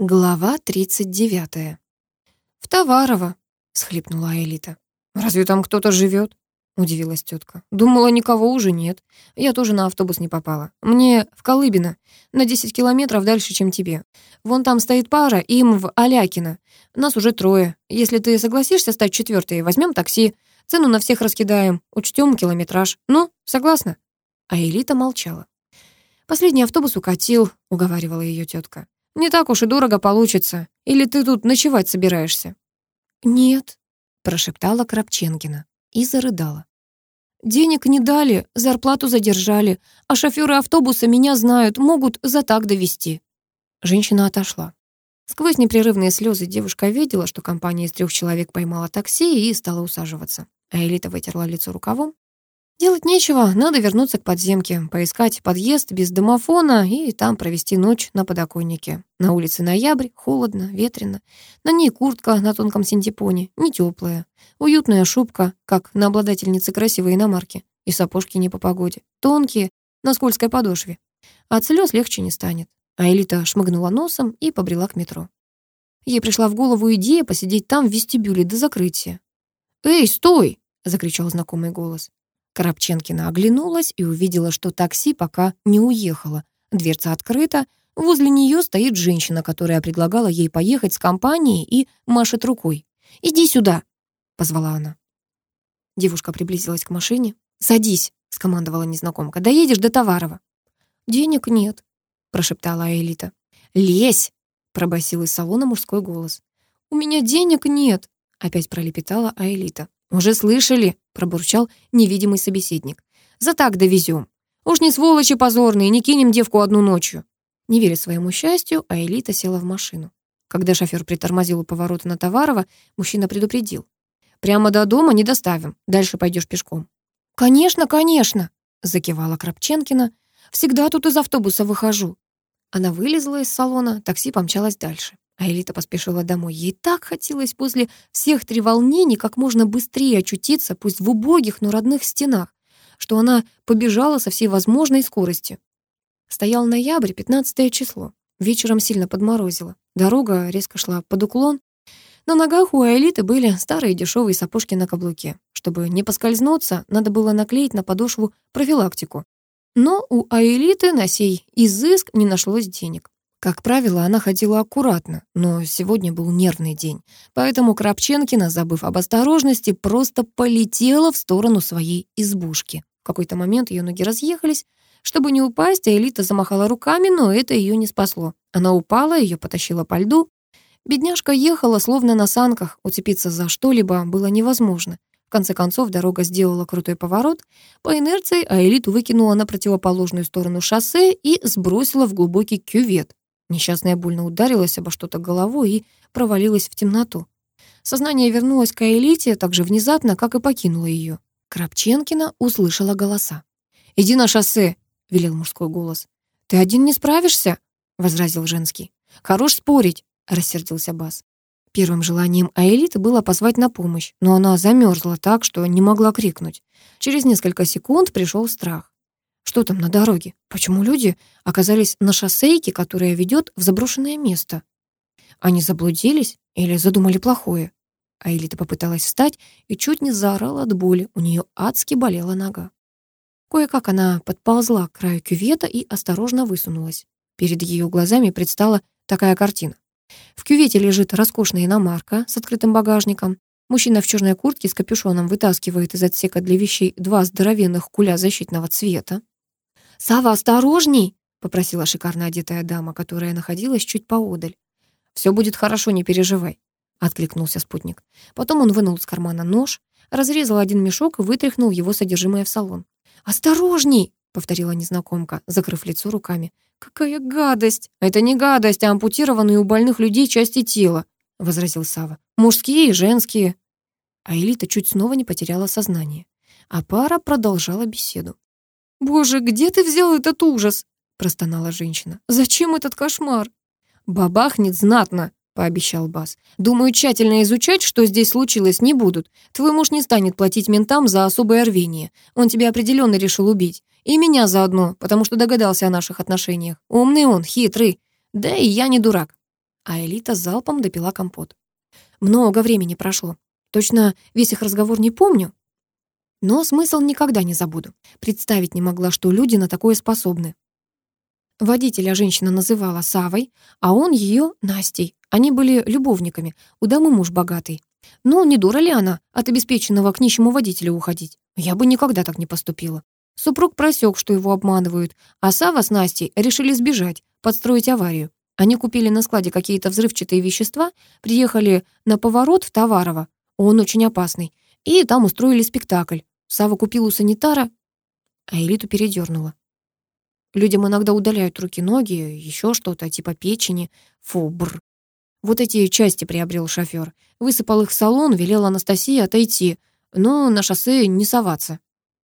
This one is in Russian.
Глава 39. «В Товарово», — схлипнула Элита. «Разве там кто-то живет? удивилась тетка. «Думала, никого уже нет. Я тоже на автобус не попала. Мне в Колыбино, на 10 километров дальше, чем тебе. Вон там стоит пара, им в Алякино. Нас уже трое. Если ты согласишься стать четвертой, возьмем такси. Цену на всех раскидаем, учтем километраж. Ну, согласна?» А Элита молчала. «Последний автобус укатил», — уговаривала ее тетка. Не так уж и дорого получится. Или ты тут ночевать собираешься?» «Нет», — прошептала Крапченкина и зарыдала. «Денег не дали, зарплату задержали, а шофёры автобуса меня знают, могут за так довести. Женщина отошла. Сквозь непрерывные слезы девушка видела, что компания из трех человек поймала такси и стала усаживаться. А Элита вытерла лицо рукавом. Делать нечего, надо вернуться к подземке, поискать подъезд без домофона и там провести ночь на подоконнике. На улице ноябрь, холодно, ветрено. На ней куртка на тонком синтепоне, не теплая. Уютная шубка, как на обладательнице красивой иномарки. И сапожки не по погоде. Тонкие, на скользкой подошве. От слез легче не станет. А Элита шмыгнула носом и побрела к метро. Ей пришла в голову идея посидеть там в вестибюле до закрытия. «Эй, стой!» — закричал знакомый голос. Коробченкина оглянулась и увидела, что такси пока не уехало. Дверца открыта, возле нее стоит женщина, которая предлагала ей поехать с компанией и машет рукой. «Иди сюда!» — позвала она. Девушка приблизилась к машине. «Садись!» — скомандовала незнакомка. «Доедешь до Товарова!» «Денег нет!» — прошептала Элита. «Лезь!» — пробасил из салона мужской голос. «У меня денег нет!» — опять пролепетала Аэлита. «Уже слышали?» — пробурчал невидимый собеседник. «За так довезем. Уж не сволочи позорные, не кинем девку одну ночью». Не веря своему счастью, а элита села в машину. Когда шофер притормозил у поворота на Товарова, мужчина предупредил. «Прямо до дома не доставим, дальше пойдешь пешком». «Конечно, конечно!» — закивала Крапченкина. «Всегда тут из автобуса выхожу». Она вылезла из салона, такси помчалось дальше. А Элита поспешила домой. Ей так хотелось после всех треволнений как можно быстрее очутиться, пусть в убогих, но родных стенах, что она побежала со всей возможной скоростью. Стоял ноябрь, 15 число. Вечером сильно подморозило. Дорога резко шла под уклон. На ногах у Аэлиты были старые дешевые сапожки на каблуке. Чтобы не поскользнуться, надо было наклеить на подошву профилактику. Но у Аэлиты на сей изыск не нашлось денег. Как правило, она ходила аккуратно, но сегодня был нервный день, поэтому Крапченкина, забыв об осторожности, просто полетела в сторону своей избушки. В какой-то момент ее ноги разъехались. Чтобы не упасть, Элита замахала руками, но это ее не спасло. Она упала, ее потащила по льду. Бедняжка ехала, словно на санках, уцепиться за что-либо было невозможно. В конце концов, дорога сделала крутой поворот. По инерции Аэлиту выкинула на противоположную сторону шоссе и сбросила в глубокий кювет, Несчастная больно ударилась обо что-то головой и провалилась в темноту. Сознание вернулось к Аэлите так же внезапно, как и покинуло ее. Крапченкина услышала голоса. «Иди на шоссе!» — велел мужской голос. «Ты один не справишься?» — возразил женский. «Хорош спорить!» — рассердился Бас. Первым желанием Аэлиты было позвать на помощь, но она замерзла так, что не могла крикнуть. Через несколько секунд пришел страх. Что там на дороге? Почему люди оказались на шоссейке, которая ведет в заброшенное место? Они заблудились или задумали плохое? А Элита попыталась встать и чуть не заорала от боли, у нее адски болела нога. Кое-как она подползла к краю кювета и осторожно высунулась. Перед ее глазами предстала такая картина. В кювете лежит роскошная иномарка с открытым багажником. Мужчина в черной куртке с капюшоном вытаскивает из отсека для вещей два здоровенных куля защитного цвета. «Сава, осторожней!» — попросила шикарно одетая дама, которая находилась чуть поодаль. «Все будет хорошо, не переживай», — откликнулся спутник. Потом он вынул из кармана нож, разрезал один мешок и вытряхнул его содержимое в салон. «Осторожней!» — повторила незнакомка, закрыв лицо руками. «Какая гадость!» «Это не гадость, а ампутированные у больных людей части тела», — возразил Сава. «Мужские и женские». А Элита чуть снова не потеряла сознание. А пара продолжала беседу. «Боже, где ты взял этот ужас?» — простонала женщина. «Зачем этот кошмар?» «Бабахнет знатно», — пообещал Бас. «Думаю, тщательно изучать, что здесь случилось, не будут. Твой муж не станет платить ментам за особое рвение. Он тебя определенно решил убить. И меня заодно, потому что догадался о наших отношениях. Умный он, хитрый. Да и я не дурак». А Элита залпом допила компот. «Много времени прошло. Точно весь их разговор не помню, но смысл никогда не забуду. Представить не могла, что люди на такое способны. Водителя женщина называла Савой, а он ее Настей. Они были любовниками, у дамы муж богатый. Ну, не дура ли она от обеспеченного к нищему водителю уходить? Я бы никогда так не поступила. Супруг просек, что его обманывают, а Сава с Настей решили сбежать, подстроить аварию. Они купили на складе какие-то взрывчатые вещества, приехали на поворот в Товарово, он очень опасный, и там устроили спектакль. Сава купил у санитара, а Элиту передернула. Людям иногда удаляют руки-ноги, еще что-то, типа печени. Фу, бр. Вот эти части приобрел шофер. Высыпал их в салон, велел Анастасии отойти, но на шоссе не соваться.